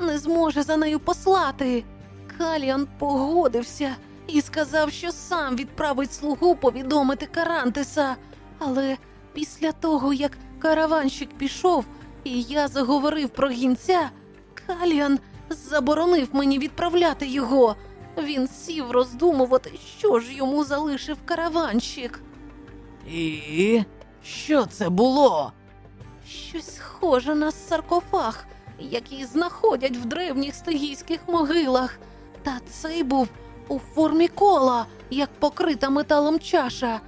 не зможе за нею послати. Каліан погодився і сказав, що сам відправить слугу повідомити Карантеса. Але після того, як караванщик пішов, і я заговорив про гінця, Каліан заборонив мені відправляти його. Він сів роздумувати, що ж йому залишив караванщик. І що це було? Щось схоже на саркофаг, який знаходять в древніх стигійських могилах. Та цей був у формі кола, як покрита металом чаша.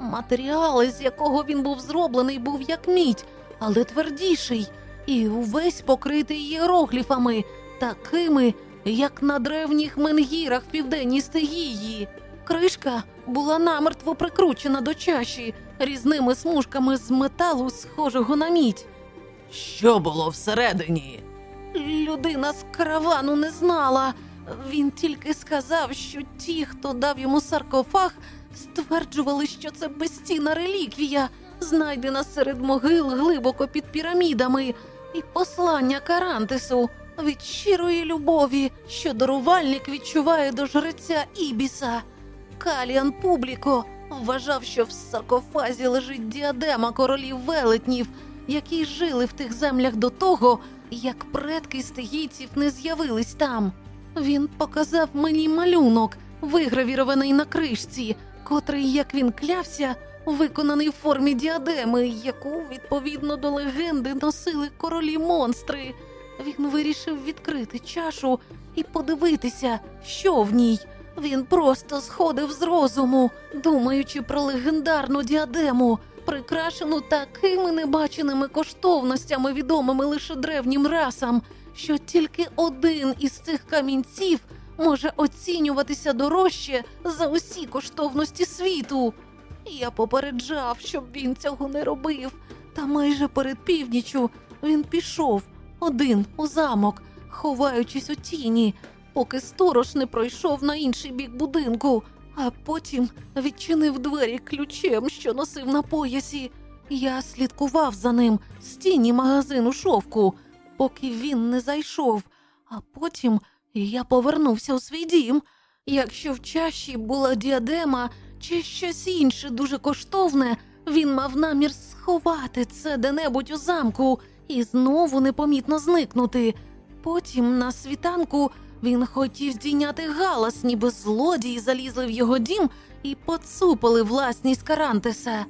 Матеріал, з якого він був зроблений, був як мідь, але твердіший, і увесь покритий іерогліфами, такими, як на древніх менгірах в південній стигії. Кришка була намертво прикручена до чаші різними смужками з металу, схожого на мідь. Що було всередині? Людина з каравану не знала. Він тільки сказав, що ті, хто дав йому саркофаг, стверджували, що це безцінна реліквія, знайдена серед могил глибоко під пірамідами, і послання Карантесу від щирої любові, що дарувальник відчуває до жреця Ібіса. Каліан Публіко вважав, що в саркофазі лежить діадема королів велетнів, які жили в тих землях до того, як предки стигійців не з'явились там. Він показав мені малюнок, вигравірований на кришці, котрий, як він клявся, виконаний в формі діадеми, яку, відповідно до легенди, носили королі монстри. Він вирішив відкрити чашу і подивитися, що в ній. Він просто сходив з розуму, думаючи про легендарну діадему, прикрашену такими небаченими коштовностями, відомими лише древнім расам, що тільки один із цих камінців може оцінюватися дорожче за усі коштовності світу. Я попереджав, щоб він цього не робив, та майже перед північю він пішов один у замок, ховаючись у тіні, поки сторож не пройшов на інший бік будинку, а потім відчинив двері ключем, що носив на поясі. Я слідкував за ним з тіні магазину шовку, поки він не зайшов, а потім я повернувся у свій дім. Якщо в чаші була діадема чи щось інше дуже коштовне, він мав намір сховати це де-небудь у замку і знову непомітно зникнути. Потім на світанку він хотів здійняти галас, ніби злодії залізли в його дім і поцупили власність Карантеса.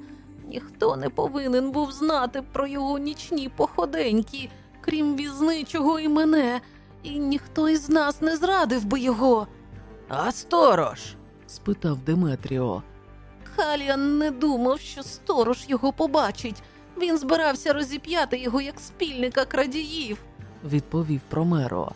Ніхто не повинен був знати про його нічні походеньки, крім візничого і мене, і ніхто із нас не зрадив би його. А сторож? спитав Деметріо. Каліан не думав, що сторож його побачить. Він збирався розіп'яти його як спільника крадіїв. відповів Промеро.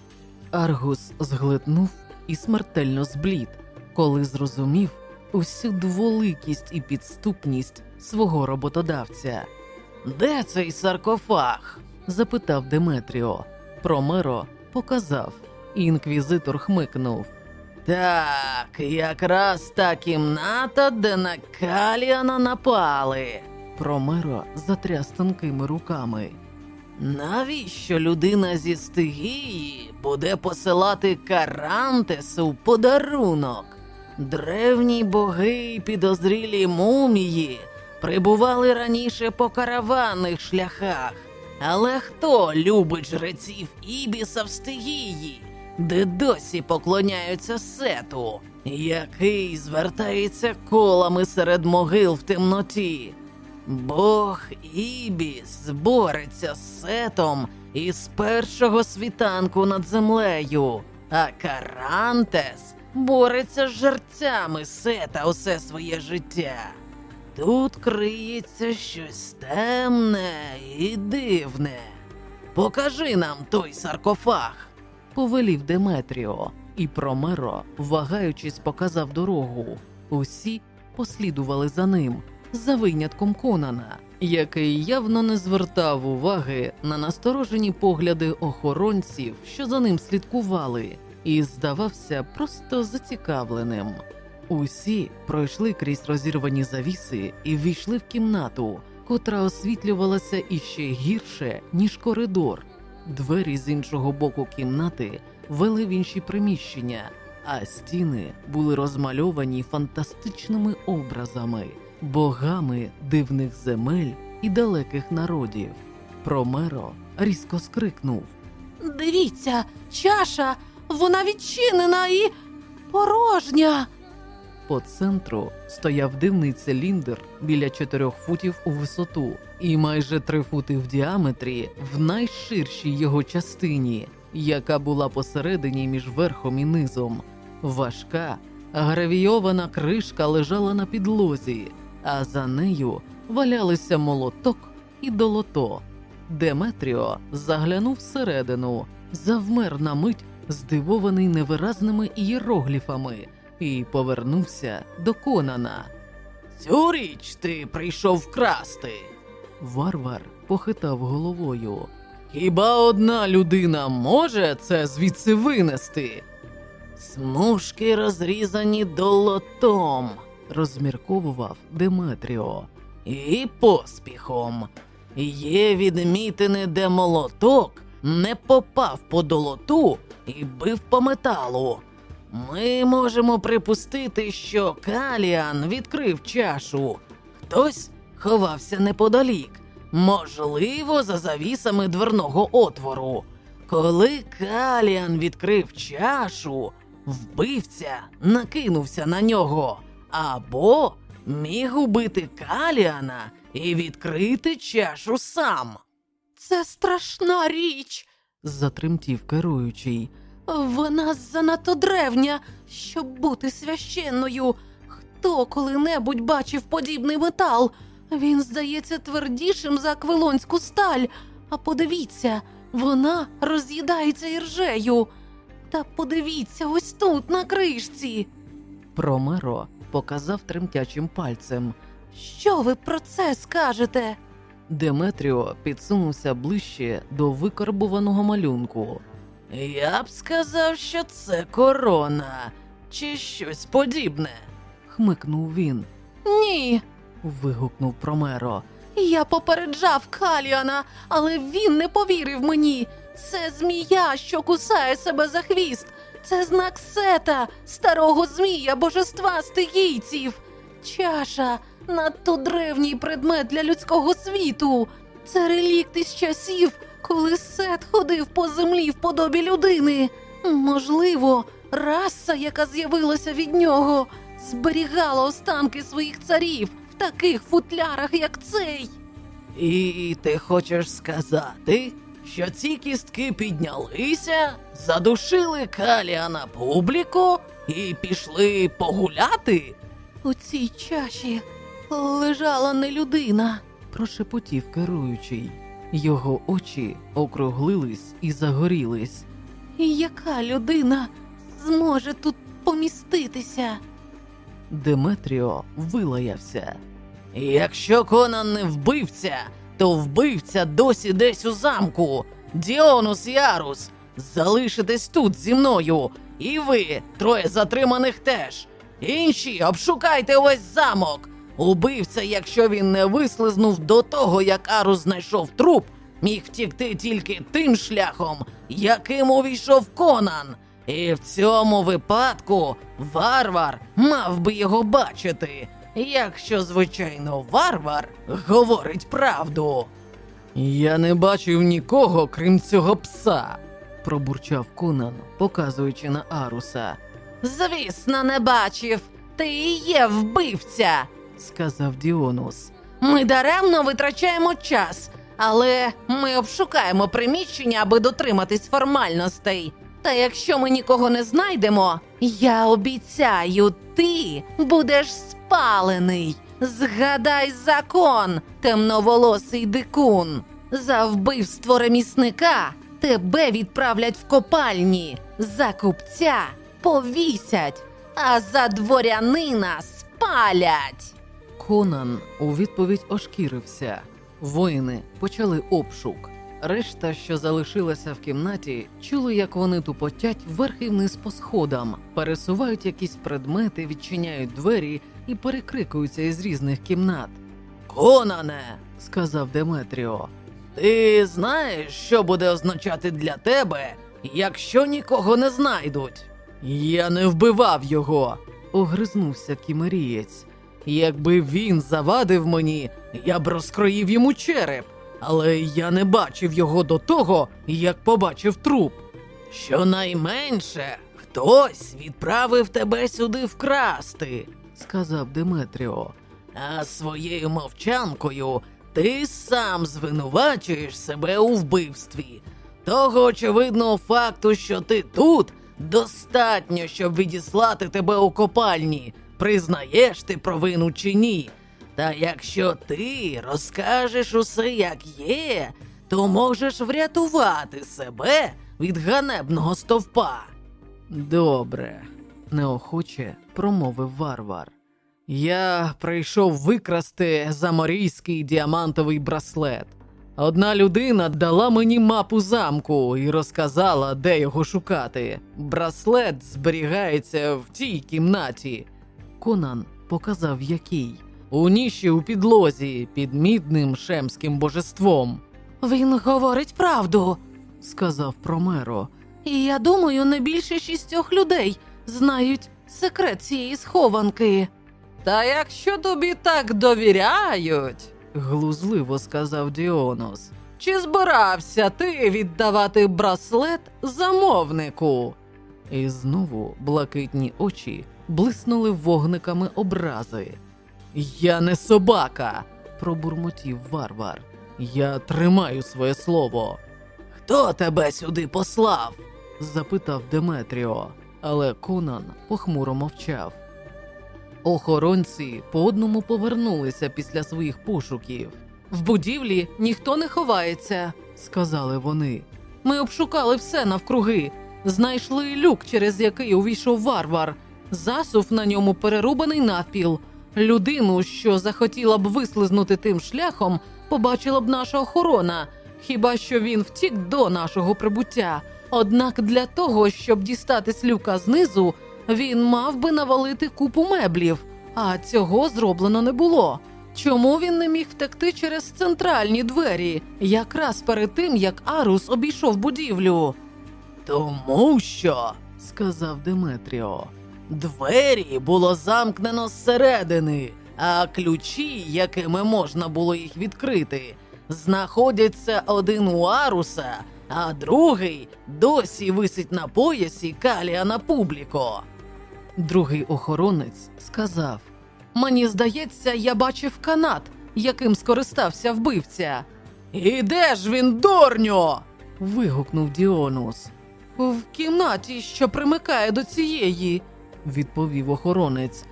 Аргус зглитнув і смертельно зблід, коли зрозумів усю дволикість і підступність свого роботодавця. Де цей саркофаг? запитав Деметріо. Промеро показав. Інквізитор хмикнув. Так, якраз та кімната, де на Каліана напали. Промеро затряс тонкими руками. Навіщо людина зі стигії буде посилати Карантесу подарунок? Древні боги й підозрілі мумії прибували раніше по караванних шляхах. Але хто любить жреців Ібіса в стигії, де досі поклоняються сету, який звертається колами серед могил в темноті? Бог Ібіс бореться з сетом із першого світанку над землею, а Карантес бореться з жерцями сета усе своє життя. Тут криється щось темне і дивне. Покажи нам той саркофаг, повелів Деметріо, і Промеро, вагаючись, показав дорогу. Усі послідували за ним, за винятком Конана, який явно не звертав уваги на насторожені погляди охоронців, що за ним слідкували, і здавався просто зацікавленим. Усі пройшли крізь розірвані завіси і ввійшли в кімнату, котра освітлювалася іще гірше, ніж коридор. Двері з іншого боку кімнати вели в інші приміщення, а стіни були розмальовані фантастичними образами, богами дивних земель і далеких народів. Промеро різко скрикнув. Дивіться, чаша, вона відчинена і порожня. По центру стояв дивний циліндр біля 4 футів у висоту і майже 3 фути в діаметрі в найширшій його частині, яка була посередині між верхом і низом. Важка, гравійована кришка лежала на підлозі, а за нею валялися молоток і долото. Деметріо заглянув всередину, завмер на мить, здивований невиразними ієрогліфами, і повернувся до Конана. Цю річ ти прийшов вкрасти. Варвар похитав головою. Хіба одна людина може це звідси винести? Смужки розрізані долотом, розмірковував Деметріо. І поспіхом. Є відмітини, де молоток не попав по долоту і бив по металу. Ми можемо припустити, що Каліан відкрив чашу. Хтось ховався неподалік, можливо, за завісами дверного отвору. Коли Каліан відкрив чашу, вбивця накинувся на нього, або міг убити Каліана і відкрити чашу сам. Це страшна річ. Затремтів керуючий. Вона занадто древня, щоб бути священною. Хто коли-небудь бачив подібний метал? Він здається твердішим за аквилонську сталь. А подивіться, вона роз'їдається іржею. Та подивіться ось тут, на кришці. Промеро показав тремтячим пальцем. Що ви про це скажете? Деметріо підсунувся ближче до викарбуваного малюнку. Я б сказав, що це корона чи щось подібне, хмикнув він. Ні, вигукнув Промеро. я попереджав Каліана, але він не повірив мені. Це змія, що кусає себе за хвіст. Це знак сета, старого змія, божества стихійців. Чаша надто древній предмет для людського світу. Це релікт із часів, коли сет ходив по землі в подобі людини. Можливо, раса, яка з'явилася від нього, зберігала останки своїх царів в таких футлярах, як цей. І ти хочеш сказати, що ці кістки піднялися, задушили Каліа на публіку і пішли погуляти? У цій чаші лежала не людина. прошепотів керуючий. Його очі округлились і загорілись. Яка людина зможе тут поміститися? Деметріо вилаявся. Якщо Конан не вбивця, то вбивця досі десь у замку. Діонус Ярус, залишитесь тут зі мною, і ви, троє затриманих теж. Інші обшукайте весь замок. Убивця, якщо він не вислизнув до того, як Арус знайшов труп, міг втікти тільки тим шляхом, яким увійшов Конан. І в цьому випадку варвар мав би його бачити, якщо, звичайно, варвар говорить правду. Я не бачив нікого, крім цього пса, пробурчав Конан, показуючи на Аруса. Звісно, не бачив. Ти і є вбивця, сказав Діонус. Ми даремно витрачаємо час, але ми обшукаємо приміщення, аби дотриматись формальностей. Та якщо ми нікого не знайдемо, я обіцяю, ти будеш спалений. Згадай закон, темноволосий дикун. За вбивство ремісника тебе відправлять в копальні, за купця повісять, а за дворянина спалять. Конан у відповідь ошкірився. Воїни почали обшук. Решта, що залишилася в кімнаті, чули, як вони тупотять вверх і вниз по сходам, пересувають якісь предмети, відчиняють двері і перекрикуються із різних кімнат. Конане, сказав Деметріо. Ти знаєш, що буде означати для тебе, якщо нікого не знайдуть? Я не вбивав його, огризнувся кімерієць. Якби він завадив мені, я б розкроїв йому череп, але я не бачив його до того, як побачив труп. Щонайменше хтось відправив тебе сюди вкрасти, сказав Деметріо. А своєю мовчанкою ти сам звинувачуєш себе у вбивстві. Того очевидного факту, що ти тут, достатньо, щоб відіслати тебе у копальні. Признаєш ти провину чи ні? Та якщо ти розкажеш усе як є, то можеш врятувати себе від ганебного стовпа. Добре, неохоче промовив варвар. Я прийшов викрасти заморійський діамантовий браслет. Одна людина дала мені мапу замку і розказала, де його шукати. Браслет зберігається в тій кімнаті. Конан показав який. У ніші у підлозі під мідним шемським божеством, Він говорить правду. сказав Промеро. І я думаю, не більше шістьох людей знають секрет цієї схованки. Та якщо тобі так довіряють, глузливо сказав Діонос. чи збирався ти віддавати браслет замовнику? І знову блакитні очі блиснули вогниками образи. Я не собака, пробурмотів варвар. Я тримаю своє слово. Хто тебе сюди послав? запитав Деметріо, але Конан похмуро мовчав. Охоронці по одному повернулися після своїх пошуків, В будівлі ніхто не ховається. сказали вони. Ми обшукали все навкруги, знайшли люк, через який увійшов варвар. Засув на ньому перерубаний навпіл. Людину, що захотіла б вислизнути тим шляхом, побачила б наша охорона. Хіба що він втік до нашого прибуття. Однак для того, щоб дістати з люка знизу, він мав би навалити купу меблів, а цього зроблено не було. Чому він не міг втекти через центральні двері, якраз перед тим, як Арус обійшов будівлю? Тому що, сказав Деметріо, двері було замкнено зсередини, а ключі, якими можна було їх відкрити, знаходяться один у Аруса, а другий досі висить на поясі Каліана Публіко. Другий охоронець сказав: Мені здається, я бачив канат, яким скористався вбивця. І де ж він, дурньо? вигукнув Діонус. В кімнаті, що примикає до цієї, відповів охоронець.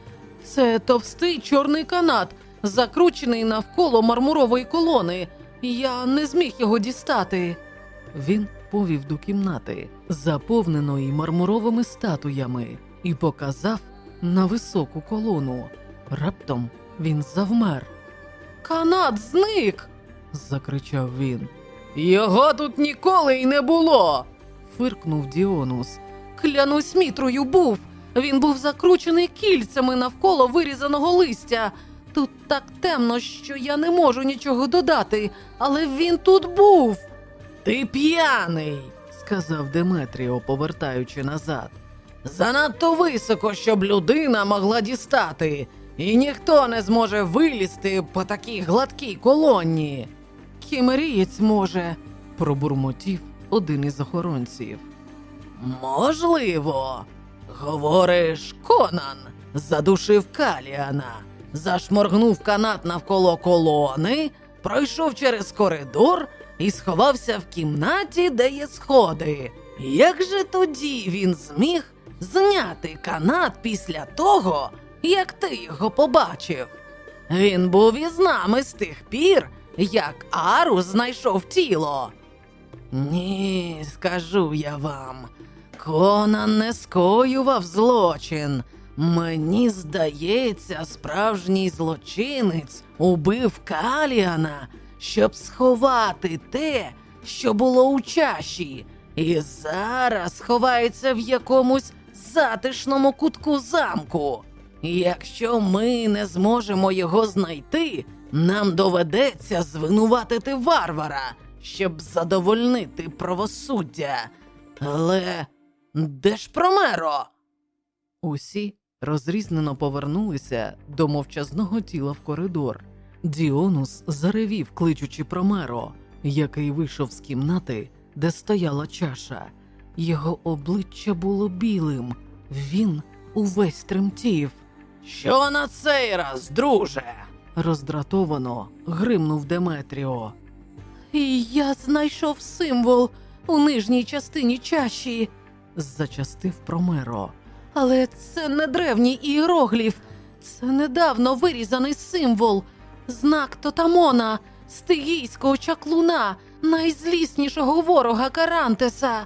це товстий чорний канат, закручений навколо мармурової колони. Я не зміг його дістати. Він повів до кімнати, заповненої мармуровими статуями, і показав на високу колону. Раптом він завмер, Канат зник. закричав він. Його тут ніколи й не було. фиркнув Діонус. Клянусь мітрою був. Він був закручений кільцями навколо вирізаного листя. Тут так темно, що я не можу нічого додати, але він тут був. Ти п'яний, сказав Деметріо, повертаючи назад. Занадто високо, щоб людина могла дістати, і ніхто не зможе вилізти по такій гладкій колонні. Кімерієць може. пробурмотів один із охоронців. Можливо, говориш, Конан задушив Каліана, зашморгнув канат навколо колони, пройшов через коридор і сховався в кімнаті, де є сходи. Як же тоді він зміг зняти канат після того, як ти його побачив? Він був із нами з тих пір, як Арус знайшов тіло. Ні, скажу я вам, Конан не скоював злочин. Мені здається, справжній злочинець убив Каліана, щоб сховати те, що було у чаші, і зараз ховається в якомусь затишному кутку замку. Якщо ми не зможемо його знайти, нам доведеться звинуватити варвара, щоб задовольнити правосуддя. Але де ж Промеро? Усі розрізнено повернулися до мовчазного тіла в коридор. Діонус заревів, кличучи Промеро, який вийшов з кімнати, де стояла чаша. Його обличчя було білим, він увесь тремтів. Що на цей раз, друже? роздратовано гримнув Деметріо. І я знайшов символ у нижній частині чаші. Зачастив Промеро. Але це не древній іерогліф, це недавно вирізаний символ, знак Тотамона, стигійського чаклуна, найзліснішого ворога Карантеса.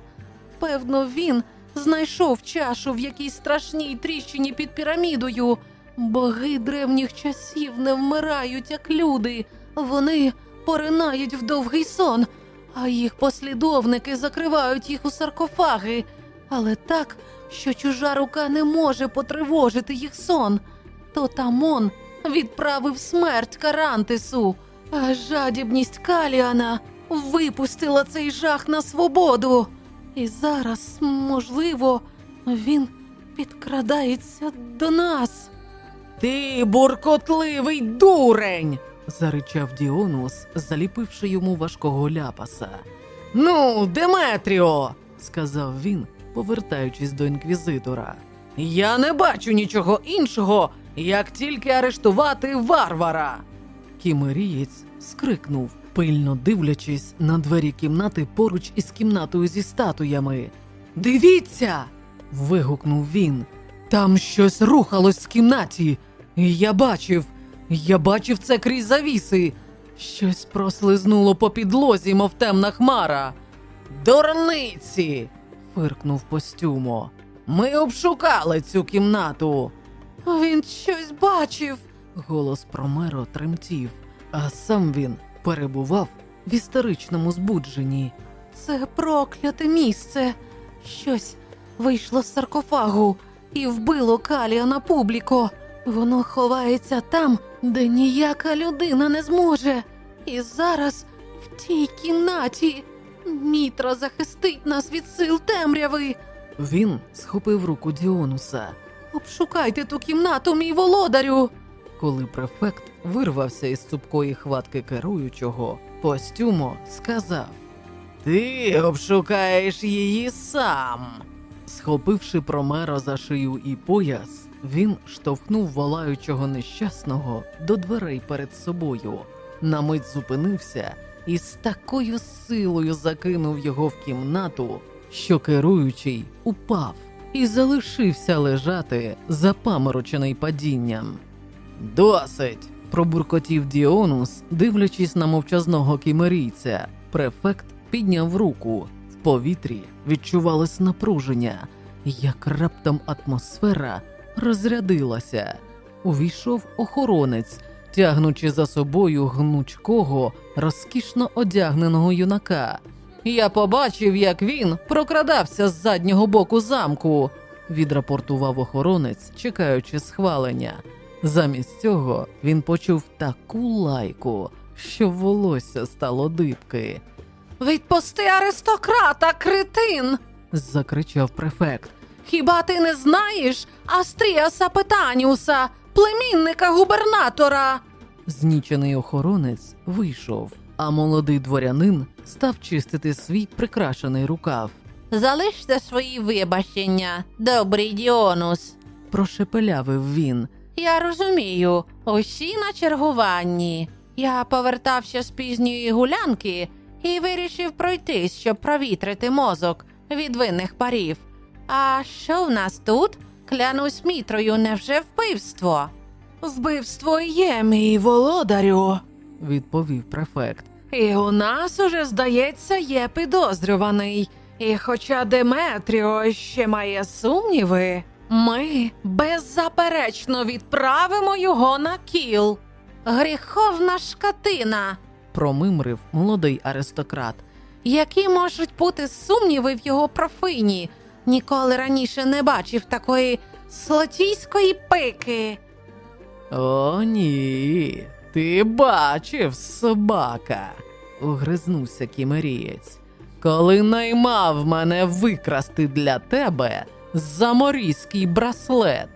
Певно, він знайшов чашу в якійсь страшній тріщині під пірамідою. Боги древніх часів не вмирають, як люди. Вони поринають в довгий сон, а їх послідовники закривають їх у саркофаги, але так, що чужа рука не може потривожити їх сон. Тотамон відправив смерть Карантису, а жадібність Каліана випустила цей жах на свободу. І зараз, можливо, він підкрадається до нас. Ти буркотливий дурень. заричав Діонус, заліпивши йому важкого ляпаса. Ну, Деметріо, сказав він, повертаючись до інквізитора. Я не бачу нічого іншого, як тільки арештувати варвара. Кімерієць скрикнув, пильно дивлячись на двері кімнати поруч із кімнатою зі статуями. Дивіться. вигукнув він. Там щось рухалось в кімнаті. Я бачив, я бачив це крізь завіси. Щось прослизнуло по підлозі, мов темна хмара. Дурниці. фиркнув постюмо. Ми обшукали цю кімнату. Він щось бачив. Голос Промеро тремтів, а сам він перебував в історичному збудженні. Це прокляте місце. Щось вийшло з саркофагу і вбило Калія на публіко. Воно ховається там, де ніяка людина не зможе. І зараз в тій кімнаті Мітра захистить нас від сил темряви. Він схопив руку Діонуса. Обшукайте ту кімнату, мій володарю. Коли префект вирвався із цупкої хватки керуючого, постюмо сказав: Ти обшукаєш її сам. Схопивши Промеро за шию і пояс, він штовхнув волаючого нещасного до дверей перед собою. На мить зупинився і з такою силою закинув його в кімнату, що керуючий упав і залишився лежати, запаморочений падінням. Досить. пробуркотів Діонус, дивлячись на мовчазного кімерійця. Префект підняв руку. В повітрі відчувалось напруження, як раптом атмосфера розрядилася. Увійшов охоронець, тягнучи за собою гнучкого, розкішно одягненого юнака. Я побачив, як він прокрадався з заднього боку замку, відрапортував охоронець, чекаючи схвалення. Замість цього він почув таку лайку, що волосся стало дибки. Відпусти аристократа, критин! закричав префект. Хіба ти не знаєш Астріаса Петаніуса, племінника губернатора? Знічений охоронець вийшов, а молодий дворянин став чистити свій прикрашений рукав. Залиште свої вибачення, добрий Діонус. Прошепелявив він. Я розумію, усі на чергуванні. Я повертався з пізньої гулянки і вирішив пройтись, щоб провітрити мозок від винних парів. А що в нас тут? Клянусь мітрою, невже вбивство? Вбивство є, мій володарю, відповів префект. І у нас уже, здається, є підозрюваний. І хоча Деметріо ще має сумніви, ми беззаперечно відправимо його на кіл. Гріховна шкатина. Промимрив молодий аристократ. Які можуть бути сумніви в його профині? Ніколи раніше не бачив такої слотійської пики. О, ні, ти бачив собака. огризнувся кімерієць. Коли наймав мене викрасти для тебе заморійський браслет.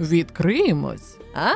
Відкриємось, а?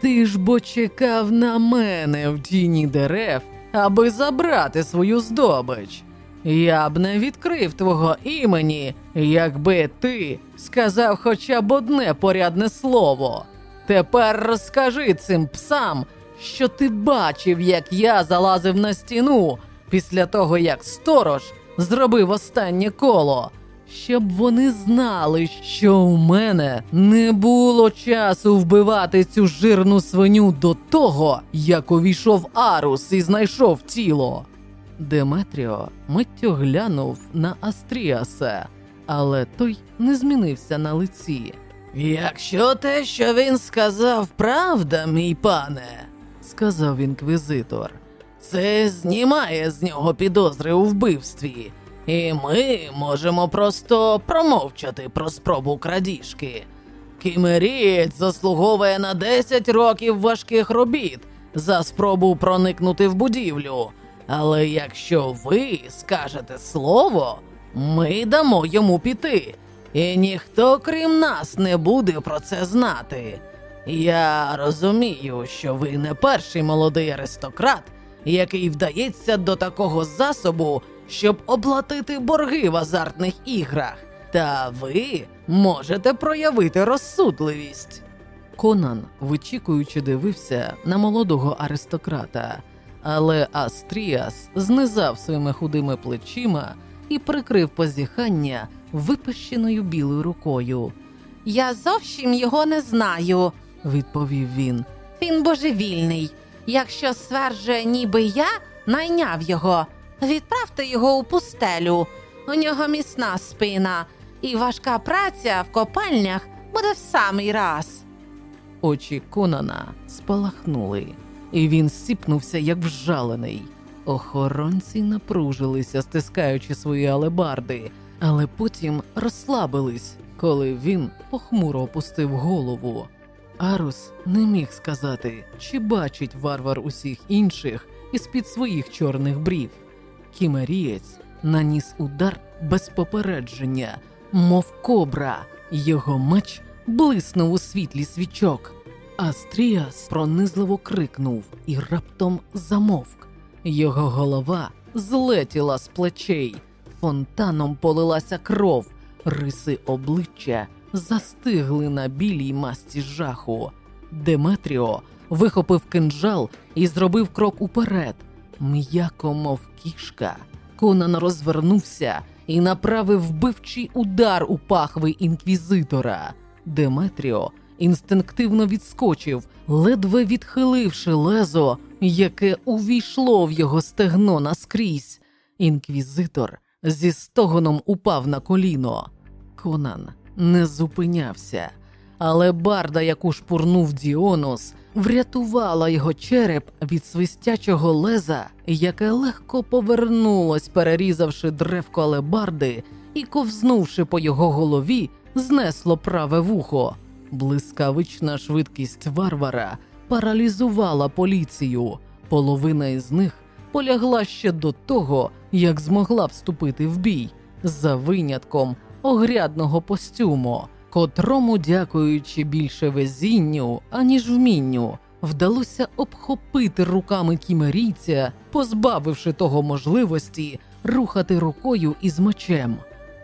Ти ж бо чекав на мене в тіні дерев, аби забрати свою здобич. Я б не відкрив твого імені, якби ти сказав хоча б одне порядне слово. Тепер розкажи цим псам, що ти бачив, як я залазив на стіну після того, як сторож зробив останнє коло, щоб вони знали, що у мене не було часу вбивати цю жирну свиню до того, як увійшов Арус і знайшов тіло. Деметріо миттю глянув на Астріаса, але той не змінився на лиці. Якщо те, що він сказав, правда, мій пане, сказав інквізитор, це знімає з нього підозри у вбивстві, і ми можемо просто промовчати про спробу крадіжки. Кімерієць заслуговує на 10 років важких робіт за спробу проникнути в будівлю. Але якщо ви скажете слово, ми дамо йому піти, і ніхто крім нас не буде про це знати. Я розумію, що ви не перший молодий аристократ, який вдається до такого засобу, щоб оплатити борги в азартних іграх, та ви можете проявити розсудливість. Конан, вичікуючи, дивився на молодого аристократа, але Астріас знизав своїми худими плечима і прикрив позіхання випущеною білою рукою. Я зовсім його не знаю, Відповів він. він божевільний. Якщо стверджує, ніби я найняв його, відправте його у пустелю. У нього міцна спина, і важка праця в копальнях буде в самий раз. Очі Конана спалахнули, і він сіпнувся, як вжалений. Охоронці напружилися, стискаючи свої алебарди, але потім розслабились, коли він похмуро опустив голову. Арус не міг сказати, чи бачить варвар усіх інших із під своїх чорних брів. Кімерієць наніс удар без попередження, мов кобра. Його меч блиснув у світлі свічок. Астріас пронизливо крикнув і раптом замовк. Його голова злетіла з плечей, фонтаном полилася кров, риси обличчя застигли на білій масці жаху. Деметріо вихопив кинджал і зробив крок уперед. М'яко, мов кішка. Конан розвернувся і направив вбивчий удар у пахви інквізитора. Деметріо інстинктивно відскочив, ледве відхиливши лезо, яке увійшло в його стегно наскрізь. Інквізитор зі стогоном упав на коліно. Конан не зупинявся, але барда, яку шпурнув Діонус, врятувала його череп від свистячого леза, яке легко повернулось, перерізавши древко алебарди і, ковзнувши по його голові, знесло праве вухо. Блискавична швидкість варвара паралізувала поліцію. Половина із них полягла ще до того, як змогла вступити в бій, за винятком огрядного постюму, котрому, дякуючи більше везінню, аніж вмінню, вдалося обхопити руками кімерійця, позбавивши того можливості рухати рукою із мечем.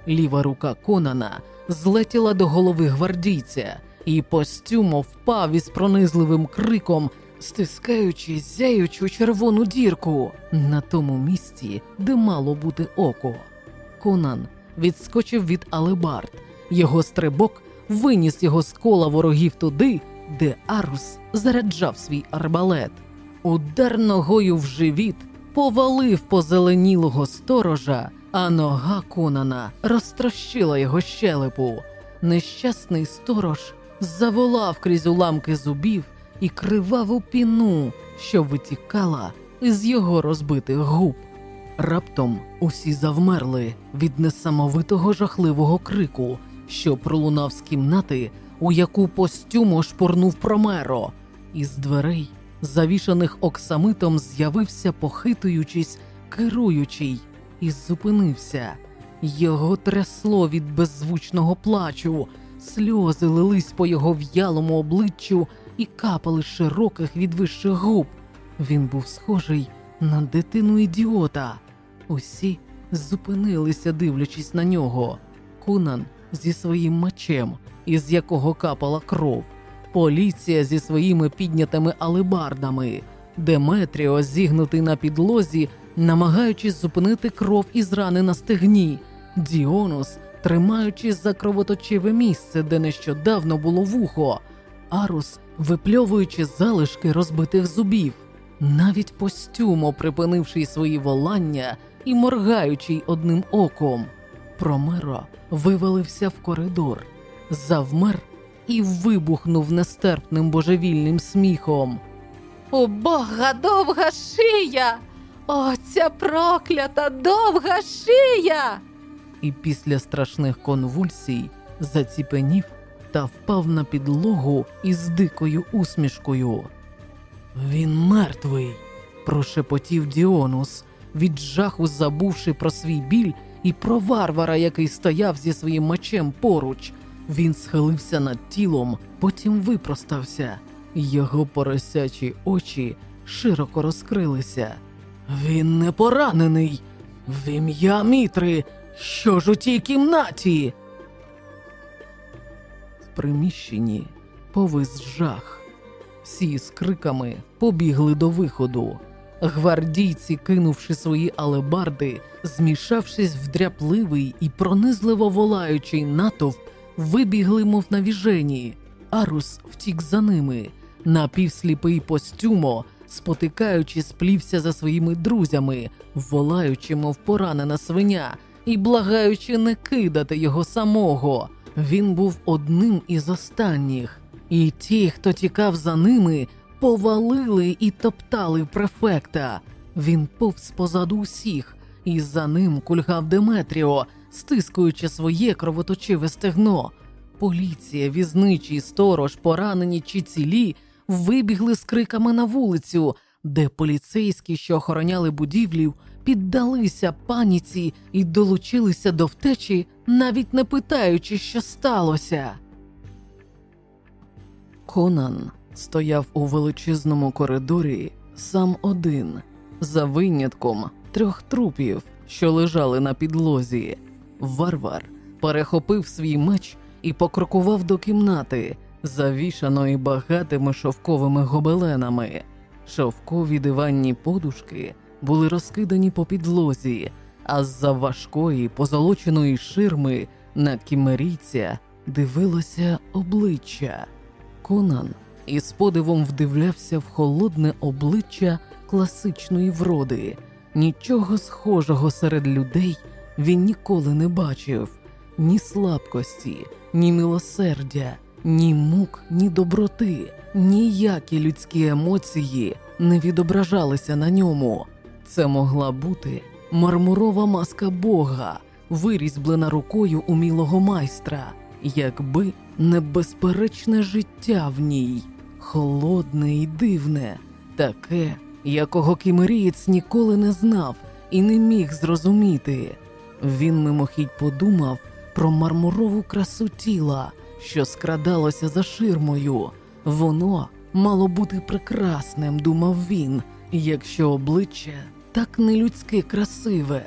Ліва рука Конана злетіла до голови гвардійця, і постюмо впав із пронизливим криком, стискаючи зяючу червону дірку на тому місці, де мало бути око. Конан відскочив від алебард. Його стрибок виніс його з кола ворогів туди, де Арус заряджав свій арбалет. Удар ногою в живіт повалив позеленілого сторожа, а нога Конана розтрощила його щелепу. Нещасний сторож заволав крізь уламки зубів і криваву піну, що витікала із його розбитих губ. Раптом усі завмерли від несамовитого жахливого крику, що пролунав з кімнати, у яку постюмо шпурнув промеро. Із дверей, завішаних оксамитом, з'явився, похитуючись, керуючий, і зупинився. Його трясло від беззвучного плачу, сльози лились по його в'ялому обличчю і капали широких відвищих губ. Він був схожий на дитину ідіота. Усі зупинилися, дивлячись на нього. Кунан зі своїм мечем, із якого капала кров, поліція зі своїми піднятими алебардами, Деметріо зігнутий на підлозі, намагаючись зупинити кров із рани на стегні, Діонус, тримаючись за кровоточиве місце, де нещодавно було вухо, Арус, випльовуючи залишки розбитих зубів, навіть постюмо, припинивши свої волання і моргаючи одним оком. Промеро вивалився в коридор, завмер і вибухнув нестерпним божевільним сміхом. У Бога довга шия! О, ця проклята довга шия! І після страшних конвульсій заціпенів та впав на підлогу із дикою усмішкою. Він мертвий, прошепотів Діонус, від жаху забувши про свій біль і про варвара, який стояв зі своїм мечем поруч. Він схилився над тілом, потім випростався. Його поросячі очі широко розкрилися. Він не поранений. В ім'я Мітри. Що ж у тій кімнаті? В приміщенні повис жах. Всі з криками побігли до виходу. Гвардійці, кинувши свої алебарди, змішавшись в дряпливий і пронизливо волаючий натовп, вибігли, мов на віжені. Арус втік за ними. Напівсліпий постюмо, спотикаючись, сплівся за своїми друзями, волаючи, мов поранена свиня, і благаючи не кидати його самого. Він був одним із останніх, і ті, хто тікав за ними, повалили і топтали префекта. Він повз позаду усіх, і за ним кульгав Деметріо, стискуючи своє кровоточиве стегно. Поліція, візничий сторож, поранені чи цілі, вибігли з криками на вулицю, де поліцейські, що охороняли будівлю, піддалися паніці і долучилися до втечі, навіть не питаючи, що сталося. Конан стояв у величезному коридорі сам один, за винятком трьох трупів, що лежали на підлозі. Варвар перехопив свій меч і покрокував до кімнати, завішаної багатими шовковими гобеленами. Шовкові диванні подушки були розкидані по підлозі, а з-за важкої позолоченої ширми на кімерійця дивилося обличчя. Конан із подивом вдивлявся в холодне обличчя класичної вроди. Нічого схожого серед людей він ніколи не бачив ні слабкості, ні милосердя, ні мук, ні доброти, ніякі людські емоції не відображалися на ньому. Це могла бути мармурова маска Бога, вирізблена рукою умілого майстра, якби не безперечне життя в ній, холодне і дивне, таке, якого кімерієць ніколи не знав і не міг зрозуміти. Він мимохідь подумав про мармурову красу тіла, що скрадалося за ширмою. Воно мало бути прекрасним, думав він, якщо обличчя так нелюдськи красиве.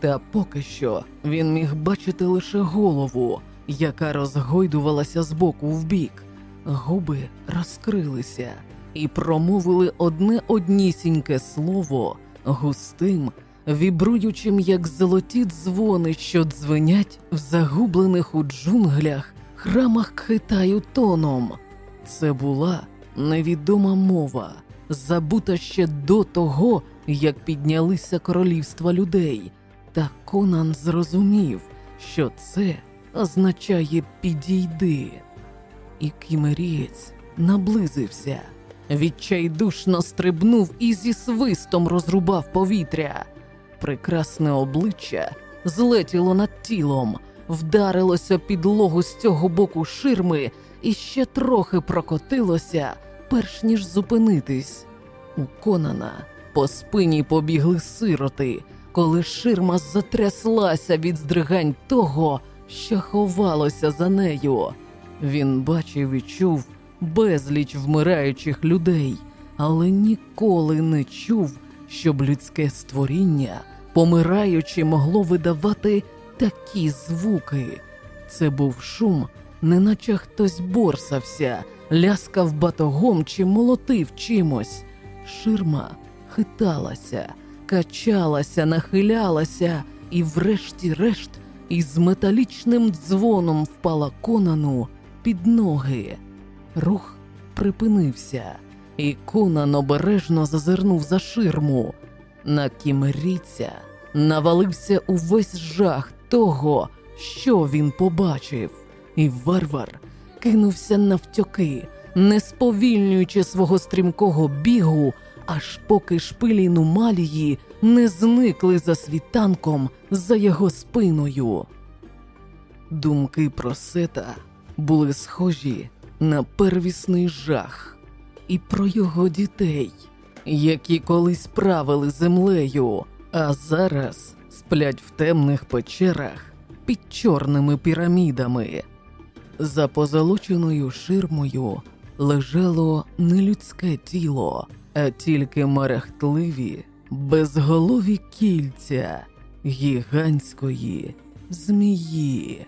Та поки що він міг бачити лише голову, яка розгойдувалася з боку в бік. Губи розкрилися і промовили одне однісіньке слово густим, вібруючим, як золоті дзвони, що дзвенять в загублених у джунглях храмах Китаю тоном. Це була невідома мова, забута ще до того, як піднялися королівства людей. Та Конан зрозумів, що це означає підійди. І кімерієць наблизився, відчайдушно стрибнув і зі свистом розрубав повітря. Прекрасне обличчя злетіло над тілом, вдарилося підлогу з цього боку ширми і ще трохи прокотилося, перш ніж зупинитись. У Конана По спині побігли сироти, коли ширма затряслася від здригань того, що ховалося за нею. Він бачив і чув безліч вмираючих людей, але ніколи не чув, щоб людське створіння, помираючи, могло видавати такі звуки. Це був шум, неначе хтось борсався, ляскав батогом чи молотив чимось. Ширма хиталася, качалася, нахилялася і, врешті-решт, із металічним дзвоном впала Конану під ноги. Рух припинився, і Конан обережно зазирнув за ширму. На кімерійця навалився увесь жах того, що він побачив, і варвар кинувся навтьоки, не сповільнюючи свого стрімкого бігу, аж поки шпилі нумалії не зникли за світанком за його спиною. Думки про сета були схожі на первісний жах і про його дітей, які колись правили землею, а зараз сплять в темних печерах під чорними пірамідами. За позолоченою ширмою лежало не людське тіло, а тільки мерехтливі, безголові кільця гігантської змії.